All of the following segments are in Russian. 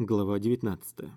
Глава 19.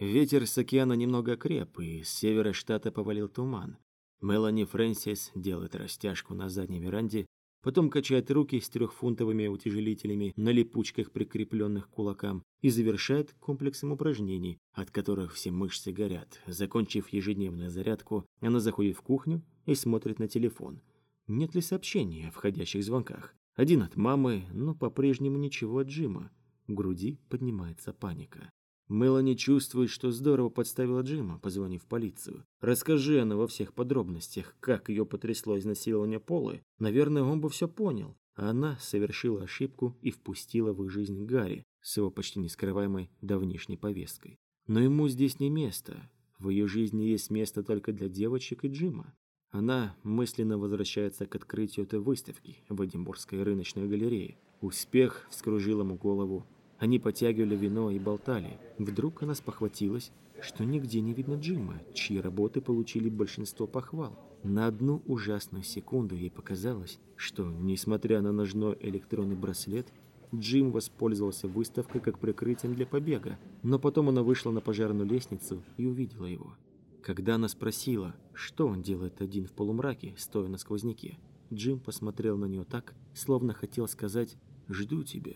Ветер с океана немного креп, и с севера штата повалил туман. Мелани Фрэнсис делает растяжку на задней веранде, потом качает руки с трехфунтовыми утяжелителями на липучках, прикрепленных к кулакам, и завершает комплексом упражнений, от которых все мышцы горят. Закончив ежедневную зарядку, она заходит в кухню и смотрит на телефон. Нет ли сообщений о входящих звонках? Один от мамы, но по-прежнему ничего от Джима. В груди поднимается паника. Мелани чувствует, что здорово подставила Джима, позвонив в полицию. Расскажи она во всех подробностях, как ее потрясло изнасилование Полы, наверное, он бы все понял. А она совершила ошибку и впустила в их жизнь Гарри с его почти нескрываемой давнишней повесткой. Но ему здесь не место. В ее жизни есть место только для девочек и Джима. Она мысленно возвращается к открытию этой выставки в Эдинбургской рыночной галерее. Успех вскружил ему голову они потягивали вино и болтали. Вдруг она спохватилась, что нигде не видно Джима, чьи работы получили большинство похвал. На одну ужасную секунду ей показалось, что, несмотря на ножной электронный браслет, Джим воспользовался выставкой как прикрытием для побега, но потом она вышла на пожарную лестницу и увидела его. Когда она спросила, что он делает один в полумраке, стоя на сквозняке, Джим посмотрел на нее так, словно хотел сказать «Жду тебя».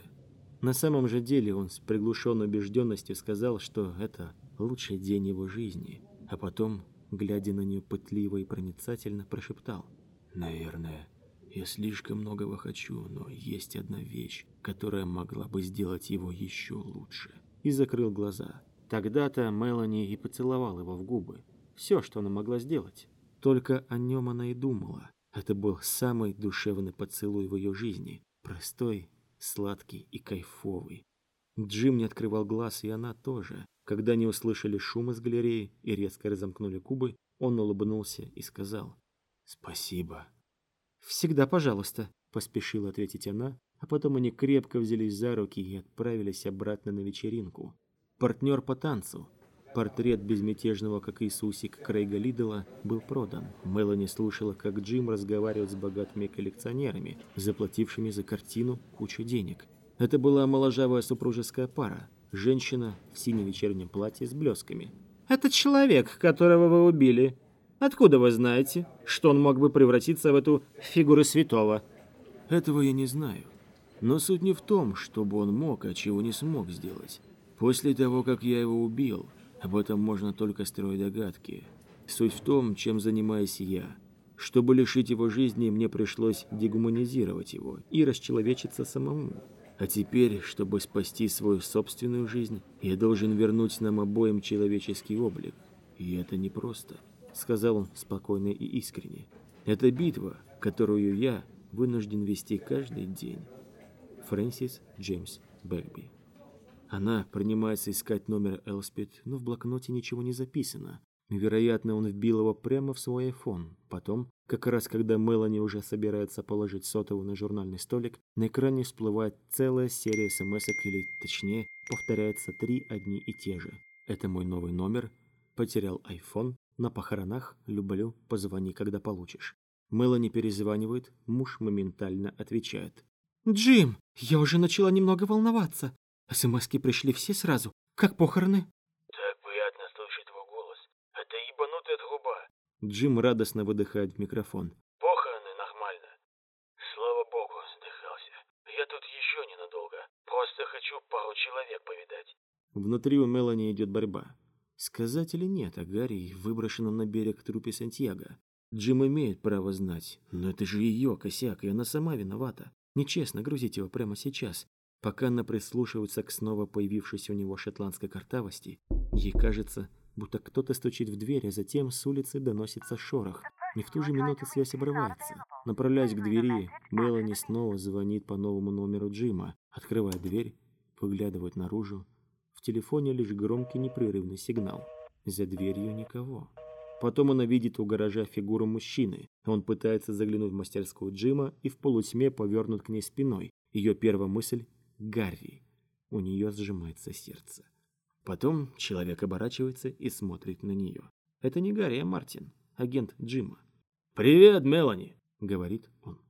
На самом же деле он с приглушенной убежденностью сказал, что это лучший день его жизни, а потом, глядя на нее пытливо и проницательно, прошептал «Наверное, я слишком многого хочу, но есть одна вещь, которая могла бы сделать его еще лучше». И закрыл глаза. Тогда-то Мелани и поцеловал его в губы. Все, что она могла сделать. Только о нем она и думала. Это был самый душевный поцелуй в ее жизни. Простой сладкий и кайфовый. Джим не открывал глаз, и она тоже. Когда они услышали шум из галереи и резко разомкнули кубы, он улыбнулся и сказал «Спасибо». «Всегда пожалуйста», — поспешила ответить она, а потом они крепко взялись за руки и отправились обратно на вечеринку. Партнер по танцу, Портрет безмятежного, как Иисусик, Крейга Лидела был продан. Мелани слушала, как Джим разговаривает с богатыми коллекционерами, заплатившими за картину кучу денег. Это была моложавая супружеская пара. Женщина в синем вечернем платье с блесками. «Это человек, которого вы убили. Откуда вы знаете, что он мог бы превратиться в эту фигуру святого?» «Этого я не знаю. Но суть не в том, чтобы он мог, а чего не смог сделать. После того, как я его убил, об этом можно только строить догадки. Суть в том, чем занимаюсь я. Чтобы лишить его жизни, мне пришлось дегуманизировать его и расчеловечиться самому. А теперь, чтобы спасти свою собственную жизнь, я должен вернуть нам обоим человеческий облик. И это непросто, сказал он спокойно и искренне. Это битва, которую я вынужден вести каждый день. Фрэнсис Джеймс Бэгби она принимается искать номер Элспид, но в блокноте ничего не записано. Вероятно, он вбил его прямо в свой iPhone. Потом, как раз когда Мелани уже собирается положить сотовую на журнальный столик, на экране всплывает целая серия смс или, точнее, повторяется три одни и те же. Это мой новый номер. Потерял iPhone. На похоронах люблю, позвони, когда получишь. Мелани перезванивает, муж моментально отвечает. «Джим, я уже начала немного волноваться. СМСки пришли все сразу, как похороны. Так приятно слышать его голос. Это ебанутая труба. Джим радостно выдыхает в микрофон. Похороны нормально. Слава богу, сдыхался. Я тут еще ненадолго. Просто хочу пару человек повидать. Внутри у Мелани идет борьба. Сказать или нет о Гарри, выброшенном на берег трупе Сантьяго? Джим имеет право знать, но это же ее косяк, и она сама виновата. Нечестно грузить его прямо сейчас, Пока она прислушивается к снова появившейся у него шотландской картавости, ей кажется, будто кто-то стучит в дверь, а затем с улицы доносится шорох. И в ту же минуту связь обрывается. Направляясь к двери, Мелани снова звонит по новому номеру Джима, открывает дверь, выглядывает наружу. В телефоне лишь громкий непрерывный сигнал. За дверью никого. Потом она видит у гаража фигуру мужчины. Он пытается заглянуть в мастерскую Джима и в полутьме повернут к ней спиной. Ее первая мысль Гарри. У нее сжимается сердце. Потом человек оборачивается и смотрит на нее. Это не Гарри, а Мартин, агент Джима. «Привет, Мелани!» — говорит он.